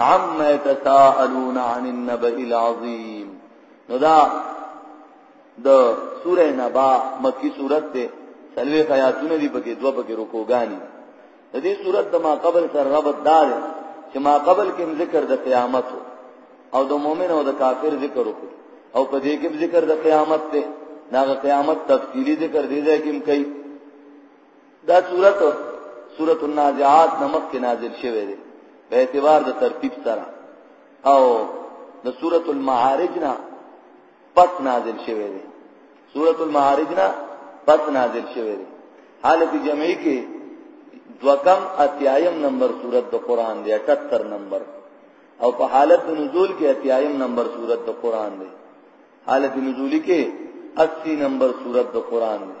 عما يتساءلون عن النبأ العظيم نو دا د سوره نبا مکی سورته ده سلوی خیاتونه دی پکې دوه پکې رکوګانی د دې سورته د ما قبل سره ربط دار چې ما قبل کې ذکر د قیامت او د مؤمن او د کافر ذکر وکړو او په دې کې ذکر د قیامت ته دا قیامت تفصیلی ذکر دی ځکه کوي دا صورت صورت النازعات نمک کې نازل شوه دی په اعتبار د ترتیب سره او د صورت المعارج نه پس نازل شوه دی صورت المعارج نه پس نازل شوه دی حالت جمعی کې دوکم اتیایم نمبر صورت د قران دی 78 نمبر او په حالت نزول کې اتیایم نمبر صورت د قران دی حالت نزولی کې 80 نمبر صورت د قران دی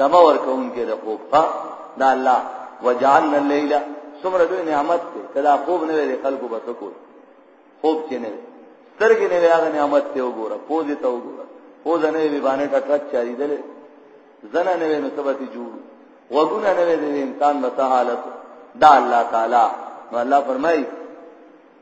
دمه ورکوونکې د خوب ها دا الله وجعلنا الليل څومره دوی نعمت دی کله خوب نه وي خلکو به سکو خوب چې نه سترګې نه هغه نعمت ته وګوره پوز ته وګوره پوز نه وي باندې ټټک چاري دل زنه نه وي نو سبتي جوړ وګونه نه وي د انسان مسحالت دا الله تعالی نو الله فرمایي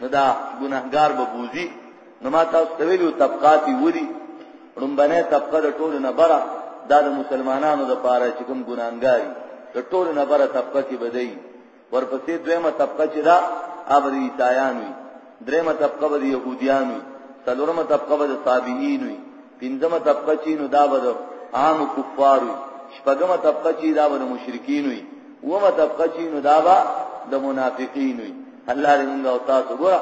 نو دا ګناهګار به بوزي نو ما تاسو ته ویلو طبقات ودی رومبنه طبقه د ټولو نه بره دا د مسلمانانو د پاره چې کوم ګناهګاری د ټولو نه بره طبقه کې بدای ورپسې دویمه طبقه چې دا ابدی عیسایان وي دریمه طبقه به يهوديان وي څلورمه طبقه به صابئین وي پنځمه طبقه چې نو دا به د عام کفار وي شپږمه طبقه چې دا به د مشرکین وي اومه طبقه چې نو دا به د منافقین وي الله دې موږ او تاسو ګوره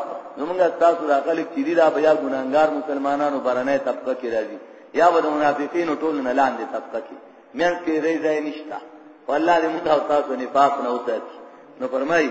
موږ تاسو د خلک چې دا بیا ګناګار مسلمانانو برنه طبقه کې راځي یا به د منافقین ټول نه لاندې طبقه کې مېن کې رې ځای نشته والله دې موږ او تاسو نفاق نه وساتي نو فرمایي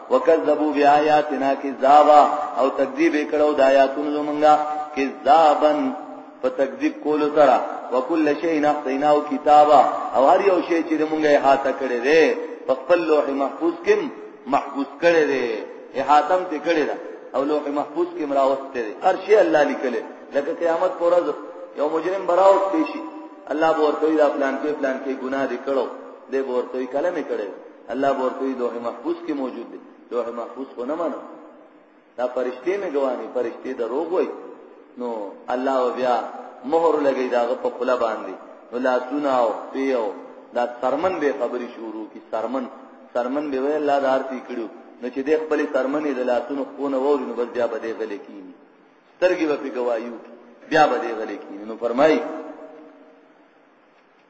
وکذبوا بیااتنا کذابا او تکذیب کړو د آیاتونو زمونږه کذابن په تکذیب کولو سره وکل شی نحتیناو کتابا او هر یو شی چې مونږه احاطه کړی دی په خپل لوح محفوظ کې محفوظ کړی دی احاطه ته کړی دی او لوح محفوظ کې مراوسته دی هر شی الله لیکل لکه قیامت پر ورځ یو مجرم براوت پیشي الله ورته دا پلان کې پلان کې ګناه دې کړو دې ورته کلمې کړي الله ورته لوح محفوظ کې موجود دی لوح محفوظ خو نه منو دا فرشته مې ګواني فرشته د روغ وای نو الله بیا مہر لګی دا په خلا باندې نو لا سناو پیو دا سرمن به خبري شروع کی سرمن سرمن به وی الله دار تی کړو نو چې د خپل سرمن د لاسونو خونه ووري نو بس بیا به دې غلې کینی سترګې به په گوايو بیا به دې غلې کینی نو فرمایي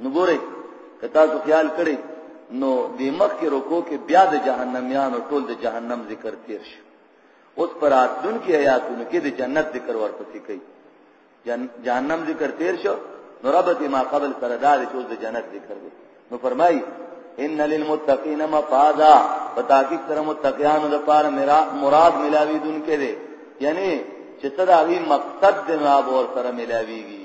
نو ګورئ که تاسو خیال کړئ نو د مخ کې رکو کې بیا د جهنميانو ټول د جهنم ذکر تیر شي اوس پر اتون کې آیاتونو کې د جنت ذکر ورپسې کوي جهنم ذکر تیر شو نو ربط ما قبل سره دا چې اوس د جنت ذکر دی نو فرمایي ان للمتقین مفازا پتاکیک سره متقیانو د پار مراد ملاوی دن کې دی یعنی چې تداوی مقصد د ناب اور سره ملاویږي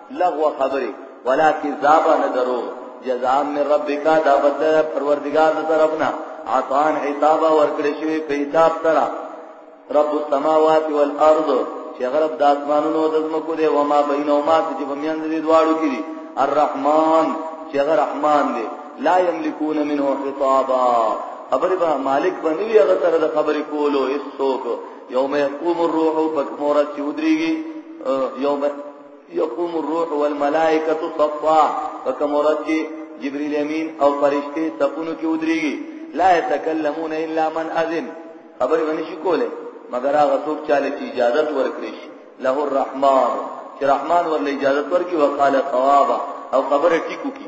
لغو خبرې ولا کذاب نه درو جزاء من ربک دا بدل پروردگار طرفنا عطان عتاب ورکړې شوی په حساب سره رب السماوات والارض چې غرب د اسمانونو د زمکو دی و ما بینهما چې په میان دي دواړو کې دي الرحمن چې غر رحمان دی لا یملکون منه خطابا خبر به مالک باندې وی هغه سره د خبرې کولو هیڅوک یوم یقوم الروح پکمورا چې ودریږي یوم يقوم الروح والملائکه صفا فكم ورځ کې جبريل امين او فرشتي صفونو کې ودرېږي لا يتكلمون الا من اذن خبر باندې شي کوله مگر هغه څوک چاله چې اجازه ورکړي شي له الرحمن چې رحمان ورله اجازه ورکړي وقاله ثوابا او خبره ټیکو کی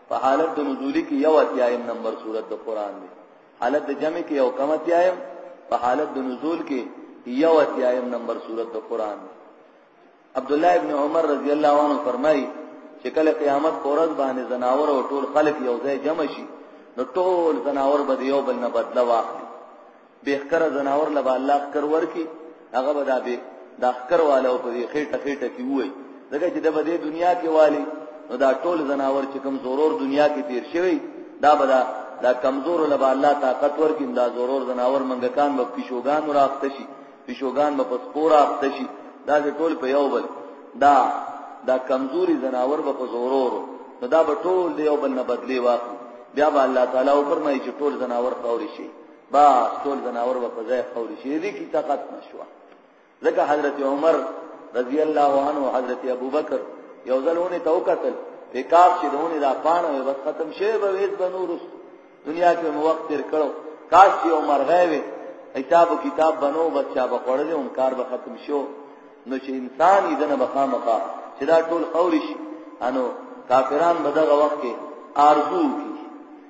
په حالت د نزولی کې یو اتیایم نمبر صورت د قران دی حالت د جمع کې یو کم اتیایم په حالت د نزول کې یو اتیایم نمبر صورت د قران دی عبد الله ابن عمر رضی الله عنه فرمایي چې کله قیامت پورز باندې زناور او ټول خلق یو ځای جمع شي نو ټول زناور به یو بل نه بدلا واخلي بې ښکره ځناور له به الله ښکر ورکړي هغه به دا بې دا ښکر والا په دې خېټه خېټه کې ووایي ځکه چې د بدې دنیا کې والی نو دا ټول زناور چې کوم زورور دنیا کې تیر شوی دا بدا دا کمزور له با الله طاقت ورکین دا زورور زناور منګکان په پیشوګان راخته شي پیشوګان په پسپور راخته شي دا ټول په یو بل دا دا کمزوري زناور په زورور نو دا به ټول دی یو بل نه بدلی واخلي بیا به الله تعالی او فرمایي چې ټول زناور خوري شي با ټول زناور و په ځای خوري شي دې کی طاقت نشوه لکه حضرت عمر رضی الله عنه حضرت ابوبکر یو ځلونه تو قتل پکاپ چې دونه دا پانه وي بس ختم شي به وېد بنور دنیا کې مو وخت تیر کړو کاش چې عمر غوي حساب او کتاب بنو بچا به خړل هم کار به ختم شو نو چې انسان یې دنه بخامخه چې دا ټول خوري شي انو کافران بدغه وخت کې ارزو کی